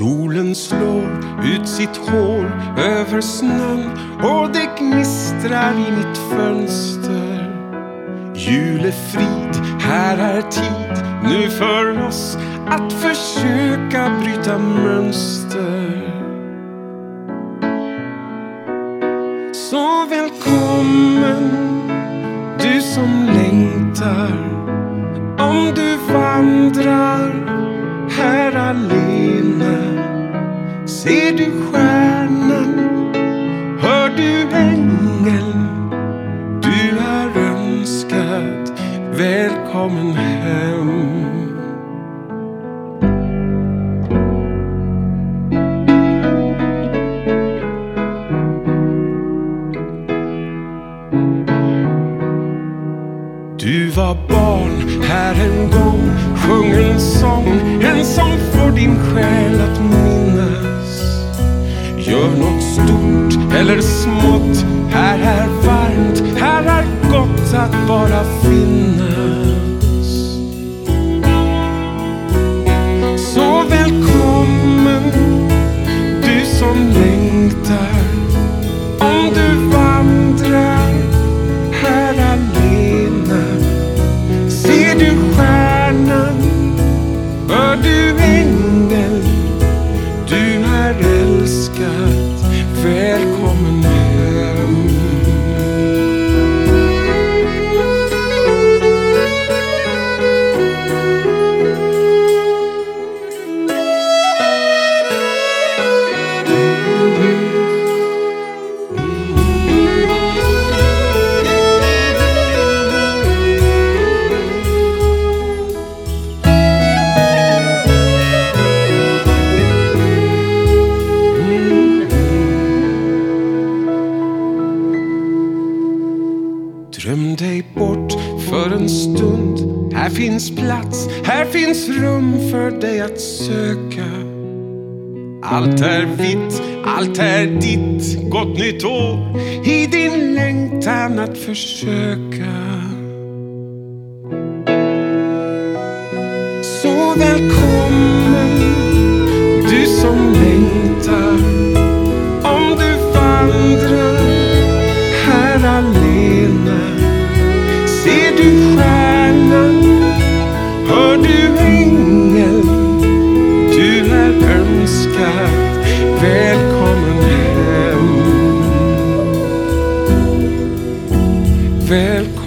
Solen slår ut sitt hår över snön och det gnistrar i mitt fönster. Julefrid, här är tid nu för oss att försöka bryta mönster. Så välkommen du som längtar om du vandrar här allena. Ser du stjärnan? Hör du ängeln? Du är önskad Välkommen hem Du var barn här en gång Sjung en sång, en sång för din själ att minnas av något stort eller smått. Här är varmt, här är gott att bara finnas Dröm dig bort för en stund. Här finns plats, här finns rum för dig att söka. Allt är vitt, allt är ditt. Gott nytt år i din längtan att försöka. Så välkommen du som längtar. Om du vandrar här alena Ser du stjärnan? Hör du ängeln? Du är önskad Välkommen hem Välkommen hem Välkommen